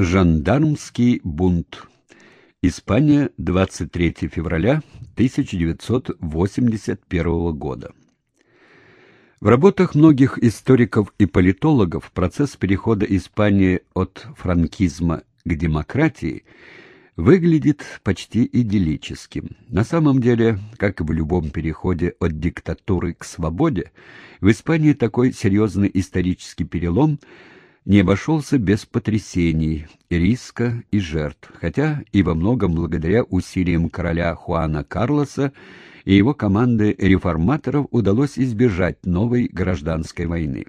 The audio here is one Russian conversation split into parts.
Жандармский бунт. Испания, 23 февраля 1981 года. В работах многих историков и политологов процесс перехода Испании от франкизма к демократии выглядит почти идиллическим. На самом деле, как и в любом переходе от диктатуры к свободе, в Испании такой серьезный исторический перелом – не обошелся без потрясений, риска и жертв, хотя и во многом благодаря усилиям короля Хуана Карлоса и его команды реформаторов удалось избежать новой гражданской войны.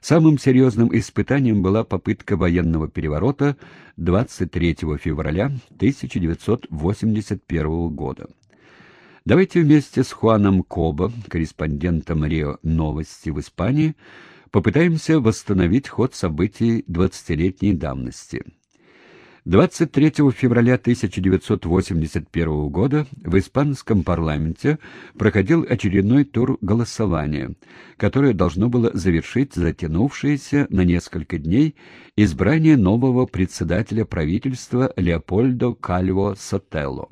Самым серьезным испытанием была попытка военного переворота 23 февраля 1981 года. Давайте вместе с Хуаном Кобо, корреспондентом РИО «Новости» в Испании, попытаемся восстановить ход событий двадцатилетней давности. 23 февраля 1981 года в испанском парламенте проходил очередной тур голосования, которое должно было завершить затянувшееся на несколько дней избрание нового председателя правительства Леопольдо Кальво Сотелло.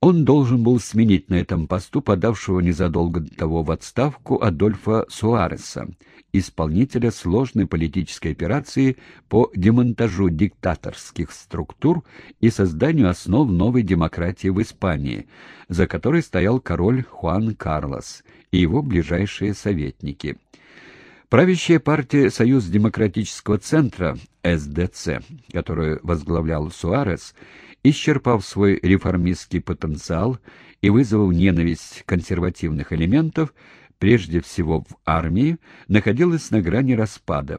Он должен был сменить на этом посту подавшего незадолго до того в отставку Адольфа Суареса, исполнителя сложной политической операции по демонтажу диктаторских структур и созданию основ новой демократии в Испании, за которой стоял король Хуан Карлос и его ближайшие советники. Правящая партия «Союз демократического центра» СДЦ, которую возглавлял Суарес, исчерпав свой реформистский потенциал и вызвав ненависть консервативных элементов, прежде всего в армии, находилась на грани распада.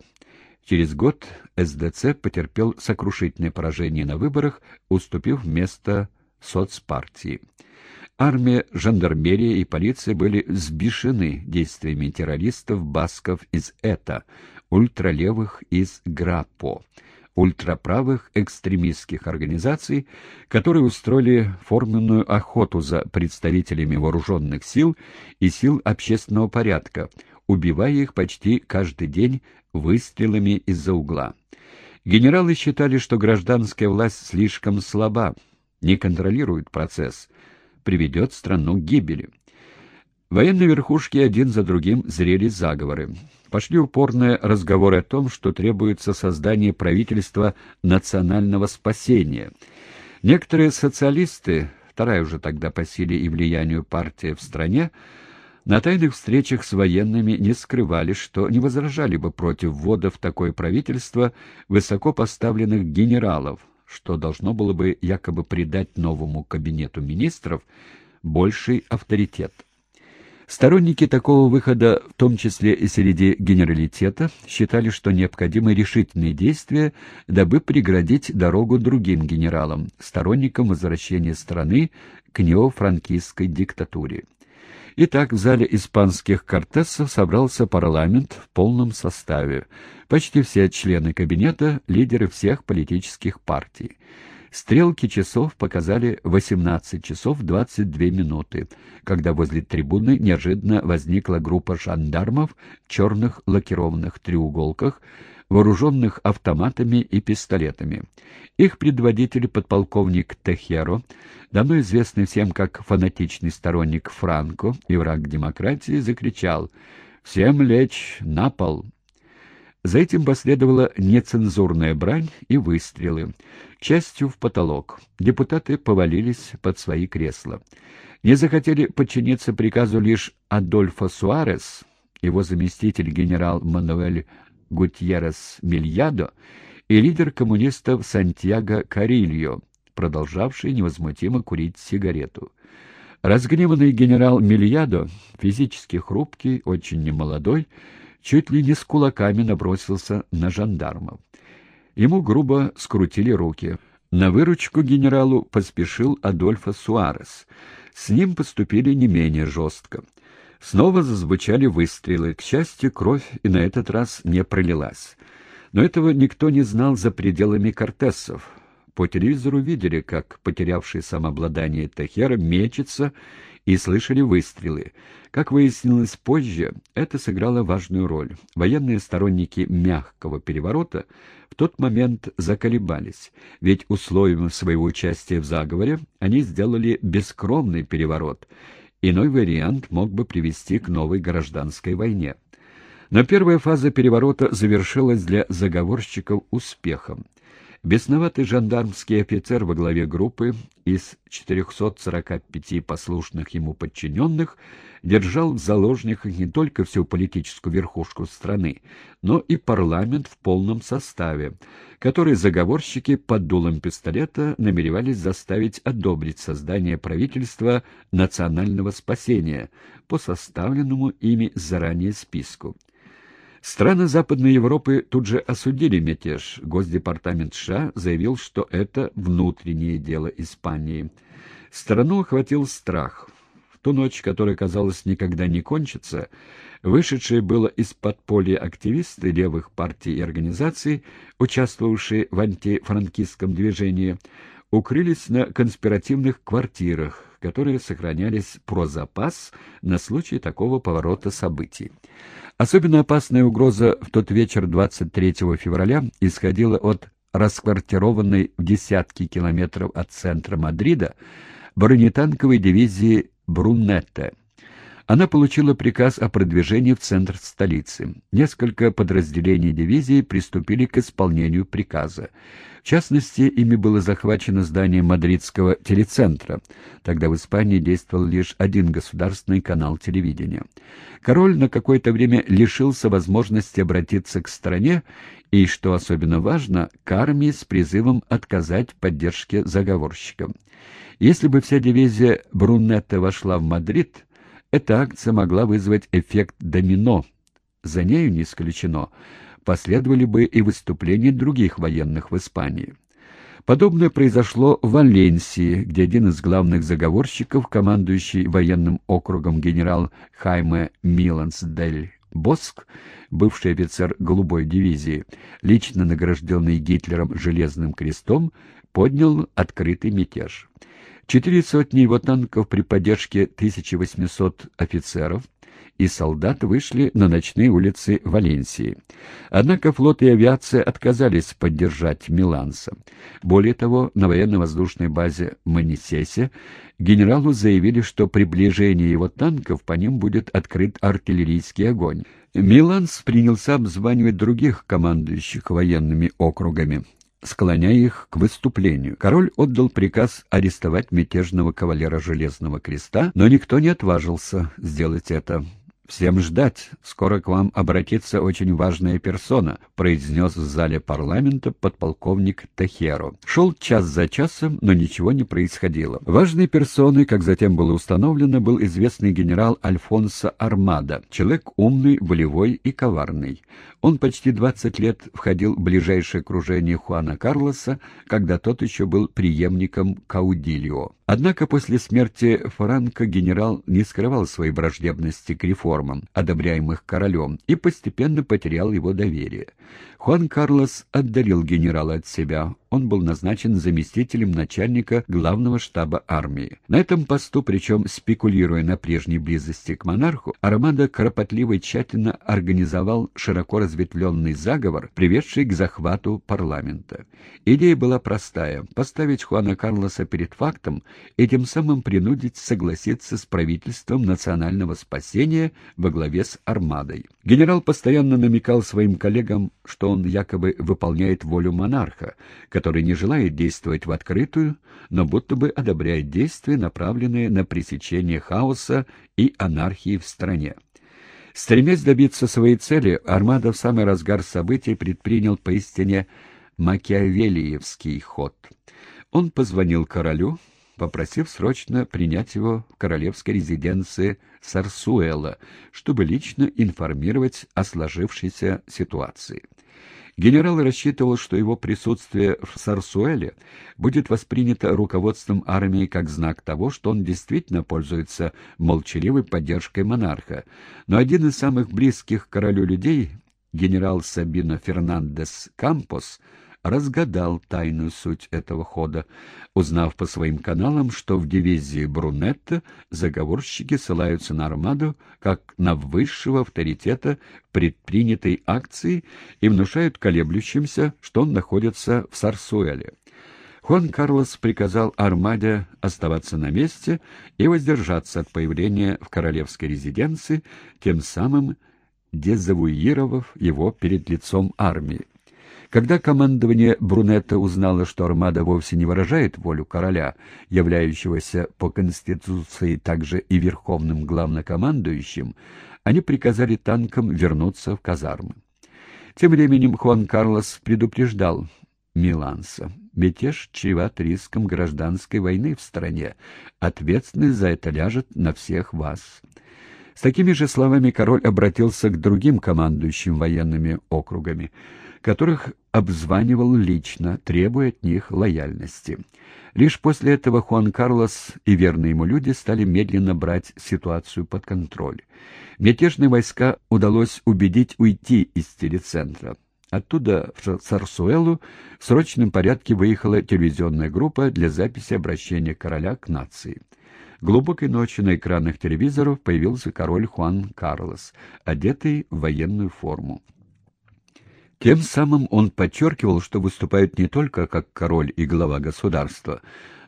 Через год СДЦ потерпел сокрушительное поражение на выборах, уступив место соцпартии. Армия, жандармерия и полиция были сбешены действиями террористов басков из ЭТА, ультралевых из ГРАПО, ультраправых экстремистских организаций, которые устроили форменную охоту за представителями вооруженных сил и сил общественного порядка, убивая их почти каждый день выстрелами из-за угла. Генералы считали, что гражданская власть слишком слаба, не контролирует процесс, приведет страну к гибели. Военные верхушки один за другим зрели заговоры. Пошли упорные разговоры о том, что требуется создание правительства национального спасения. Некоторые социалисты, вторая уже тогда по силе и влиянию партия в стране, на тайных встречах с военными не скрывали, что не возражали бы против ввода в такое правительство высоко поставленных генералов, что должно было бы якобы придать новому кабинету министров больший авторитет. Сторонники такого выхода, в том числе и среди генералитета, считали, что необходимы решительные действия, дабы преградить дорогу другим генералам, сторонникам возвращения страны к неофранкистской диктатуре. Итак, в зале испанских кортесов собрался парламент в полном составе. Почти все члены кабинета — лидеры всех политических партий. Стрелки часов показали 18 часов 22 минуты, когда возле трибуны неожиданно возникла группа жандармов в черных лакированных треуголках, вооруженных автоматами и пистолетами. Их предводитель, подполковник Техеро, давно известный всем как фанатичный сторонник Франко и враг демократии, закричал «Всем лечь на пол!» За этим последовала нецензурная брань и выстрелы, частью в потолок. Депутаты повалились под свои кресла. Не захотели подчиниться приказу лишь Адольфо Суарес, его заместитель генерал Мануэль Гутьеррес Мильядо и лидер коммунистов Сантьяго Карильо, продолжавший невозмутимо курить сигарету. Разгневанный генерал Мильядо, физически хрупкий, очень немолодой, чуть ли не с кулаками набросился на жандармов. Ему грубо скрутили руки. На выручку генералу поспешил Адольфо Суарес. С ним поступили не менее жестко. Снова зазвучали выстрелы. К счастью, кровь и на этот раз не пролилась. Но этого никто не знал за пределами Кортесов. По телевизору видели, как потерявший самообладание Тахера мечется и слышали выстрелы. Как выяснилось позже, это сыграло важную роль. Военные сторонники мягкого переворота в тот момент заколебались, ведь условием своего участия в заговоре они сделали бескровный переворот. Иной вариант мог бы привести к новой гражданской войне. Но первая фаза переворота завершилась для заговорщиков успехом. Бесноватый жандармский офицер во главе группы из 445 послушных ему подчиненных держал в заложниках не только всю политическую верхушку страны, но и парламент в полном составе, который заговорщики под дулом пистолета намеревались заставить одобрить создание правительства национального спасения по составленному ими заранее списку. Страны Западной Европы тут же осудили мятеж. Госдепартамент США заявил, что это внутреннее дело Испании. Страну охватил страх. В ту ночь, которая, казалось, никогда не кончится, вышедшие было из подполья активисты левых партий и организаций, участвовавшие в антифранкистском движении, укрылись на конспиративных квартирах, которые сохранялись про запас на случай такого поворота событий. Особенно опасная угроза в тот вечер 23 февраля исходила от расквартированной в десятки километров от центра Мадрида бронетанковой дивизии Брунетте. Она получила приказ о продвижении в центр столицы. Несколько подразделений дивизии приступили к исполнению приказа. В частности, ими было захвачено здание мадридского телецентра. Тогда в Испании действовал лишь один государственный канал телевидения. Король на какое-то время лишился возможности обратиться к стране и, что особенно важно, к армии с призывом отказать в поддержке заговорщикам. Если бы вся дивизия Брунетта вошла в Мадрид, эта акция могла вызвать эффект домино. За нею, не исключено, последовали бы и выступления других военных в Испании. Подобное произошло в Валенсии, где один из главных заговорщиков, командующий военным округом генерал Хайме Миланс дель Боск, бывший офицер голубой дивизии, лично награжденный Гитлером Железным крестом, поднял открытый мятеж. Четыре сотни его танков при поддержке 1800 офицеров и солдат вышли на ночные улицы Валенсии. Однако флот и авиация отказались поддержать Миланса. Более того, на военно-воздушной базе Манисесе генералу заявили, что при приближении его танков по ним будет открыт артиллерийский огонь. Миланс принялся обзванивать других командующих военными округами склоняя их к выступлению. Король отдал приказ арестовать мятежного кавалера Железного Креста, но никто не отважился сделать это. «Всем ждать. Скоро к вам обратится очень важная персона», — произнес в зале парламента подполковник Техеро. Шел час за часом, но ничего не происходило. Важной персоной, как затем было установлено, был известный генерал Альфонсо Армада, человек умный, волевой и коварный. Он почти 20 лет входил в ближайшее окружение Хуана Карлоса, когда тот еще был преемником Каудильо. Однако после смерти Франко генерал не скрывал своей враждебности к реформам, одобряемых королем, и постепенно потерял его доверие. Хуан Карлос отдалил генерала от себя. Он был назначен заместителем начальника главного штаба армии. На этом посту, причем спекулируя на прежней близости к монарху, Армадо кропотливо и тщательно организовал широко разветвленный заговор, приведший к захвату парламента. Идея была простая — поставить Хуана Карлоса перед фактом и тем самым принудить согласиться с правительством национального спасения во главе с Армадой. Генерал постоянно намекал своим коллегам, что он якобы выполняет волю монарха, который не желает действовать в открытую, но будто бы одобряет действия, направленные на пресечение хаоса и анархии в стране. Стремясь добиться своей цели, Армада в самый разгар событий предпринял поистине макиавелиевский ход. Он позвонил королю, попросив срочно принять его в королевской резиденции Сарсуэла, чтобы лично информировать о сложившейся ситуации. Генерал рассчитывал, что его присутствие в Сарсуэле будет воспринято руководством армии как знак того, что он действительно пользуется молчаливой поддержкой монарха. Но один из самых близких королю людей, генерал Сабино Фернандес Кампос, разгадал тайную суть этого хода, узнав по своим каналам, что в дивизии Брунетта заговорщики ссылаются на армаду как на высшего авторитета предпринятой акции и внушают колеблющимся, что он находится в Сарсуэле. Хуан Карлос приказал Армаде оставаться на месте и воздержаться от появления в королевской резиденции, тем самым дезавуировав его перед лицом армии. Когда командование Брунетта узнало, что армада вовсе не выражает волю короля, являющегося по Конституции также и верховным главнокомандующим, они приказали танкам вернуться в казармы. Тем временем Хуан Карлос предупреждал Миланса. Мятеж чреват риском гражданской войны в стране. Ответственность за это ляжет на всех вас. С такими же словами король обратился к другим командующим военными округами, которых обзванивал лично, требуя от них лояльности. Лишь после этого Хуан Карлос и верные ему люди стали медленно брать ситуацию под контроль. Мятежные войска удалось убедить уйти из телецентра. Оттуда в Сарсуэлу в срочном порядке выехала телевизионная группа для записи обращения короля к нации. Глубокой ночью на экранах телевизоров появился король Хуан Карлос, одетый в военную форму. Тем самым он подчеркивал, что выступает не только как король и глава государства,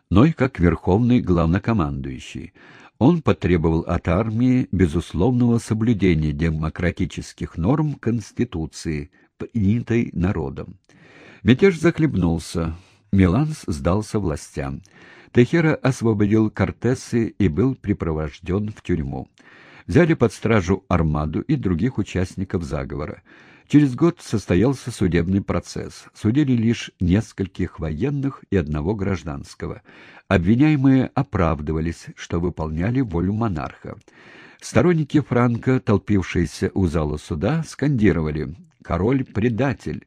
но и как верховный главнокомандующий. Он потребовал от армии безусловного соблюдения демократических норм Конституции, принятой народом. Мятеж захлебнулся. Миланс сдался властям. Техера освободил Кортесы и был припровожден в тюрьму. Взяли под стражу Армаду и других участников заговора. Через год состоялся судебный процесс. Судили лишь нескольких военных и одного гражданского. Обвиняемые оправдывались, что выполняли волю монарха. Сторонники Франка, толпившиеся у зала суда, скандировали «Король — предатель!»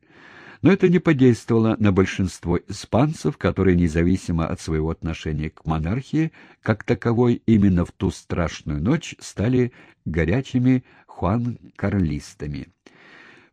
Но это не подействовало на большинство испанцев, которые, независимо от своего отношения к монархии, как таковой именно в ту страшную ночь стали горячими хуан-карлистами.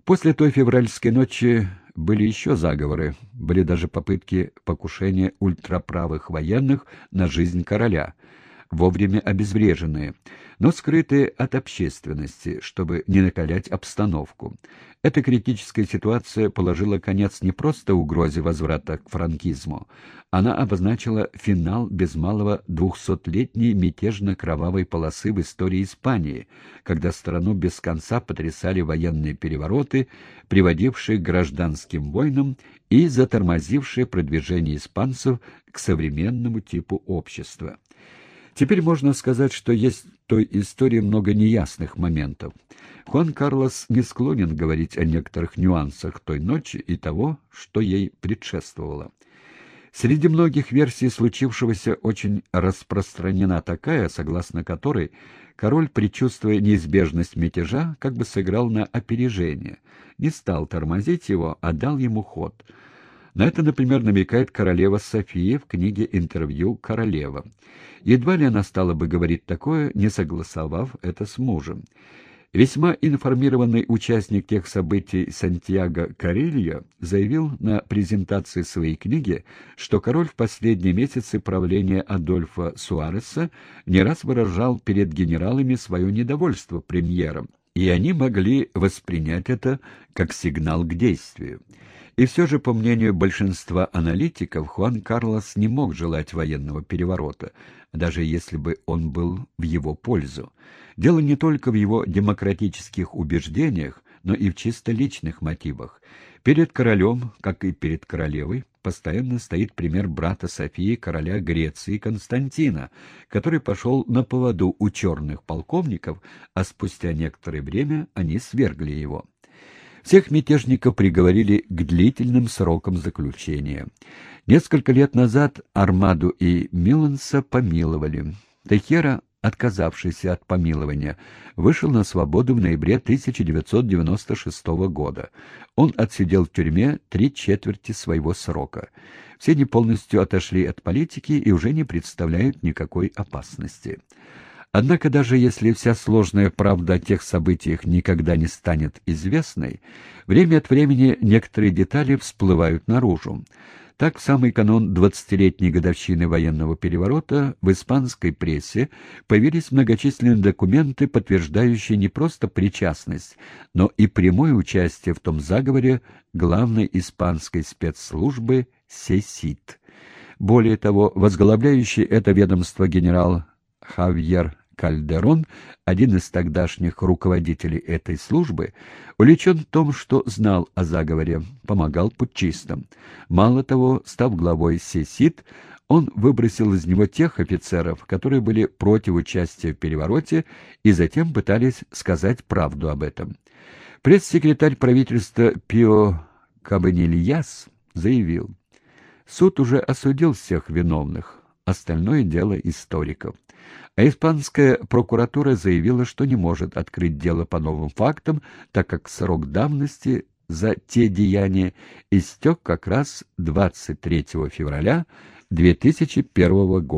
После той февральской ночи были еще заговоры, были даже попытки покушения ультраправых военных на жизнь короля — вовремя обезвреженные, но скрытые от общественности, чтобы не накалять обстановку. Эта критическая ситуация положила конец не просто угрозе возврата к франкизму, она обозначила финал без малого двухсотлетней мятежно-кровавой полосы в истории Испании, когда страну без конца потрясали военные перевороты, приводившие к гражданским войнам и затормозившие продвижение испанцев к современному типу общества. Теперь можно сказать, что есть той истории много неясных моментов. Хуан Карлос не склонен говорить о некоторых нюансах той ночи и того, что ей предшествовало. Среди многих версий случившегося очень распространена такая, согласно которой король, предчувствуя неизбежность мятежа, как бы сыграл на опережение, не стал тормозить его, а дал ему ход — на это, например, намекает королева София в книге «Интервью королева». Едва ли она стала бы говорить такое, не согласовав это с мужем. Весьма информированный участник тех событий Сантьяго Карелья заявил на презентации своей книги, что король в последние месяцы правления Адольфа Суареса не раз выражал перед генералами свое недовольство премьером, и они могли воспринять это как сигнал к действию. И все же, по мнению большинства аналитиков, Хуан Карлос не мог желать военного переворота, даже если бы он был в его пользу. Дело не только в его демократических убеждениях, но и в чисто личных мотивах. Перед королем, как и перед королевой, постоянно стоит пример брата Софии, короля Греции Константина, который пошел на поводу у черных полковников, а спустя некоторое время они свергли его. Всех мятежников приговорили к длительным срокам заключения. Несколько лет назад Армаду и Миланса помиловали. Техера, отказавшийся от помилования, вышел на свободу в ноябре 1996 года. Он отсидел в тюрьме три четверти своего срока. Все они полностью отошли от политики и уже не представляют никакой опасности. Однако даже если вся сложная правда о тех событиях никогда не станет известной, время от времени некоторые детали всплывают наружу. Так, в самый канон 20-летней годовщины военного переворота в испанской прессе появились многочисленные документы, подтверждающие не просто причастность, но и прямое участие в том заговоре главной испанской спецслужбы СЕСИТ. Более того, возглавляющий это ведомство генерал Хавьер Кальдерон, один из тогдашних руководителей этой службы, увлечен в том, что знал о заговоре, помогал путчистам. Мало того, став главой СЕСИТ, он выбросил из него тех офицеров, которые были против участия в перевороте и затем пытались сказать правду об этом. Пресс-секретарь правительства Пио Кабанильяс заявил, «Суд уже осудил всех виновных, остальное дело историков». А испанская прокуратура заявила, что не может открыть дело по новым фактам, так как срок давности за те деяния истек как раз 23 февраля 2001 года.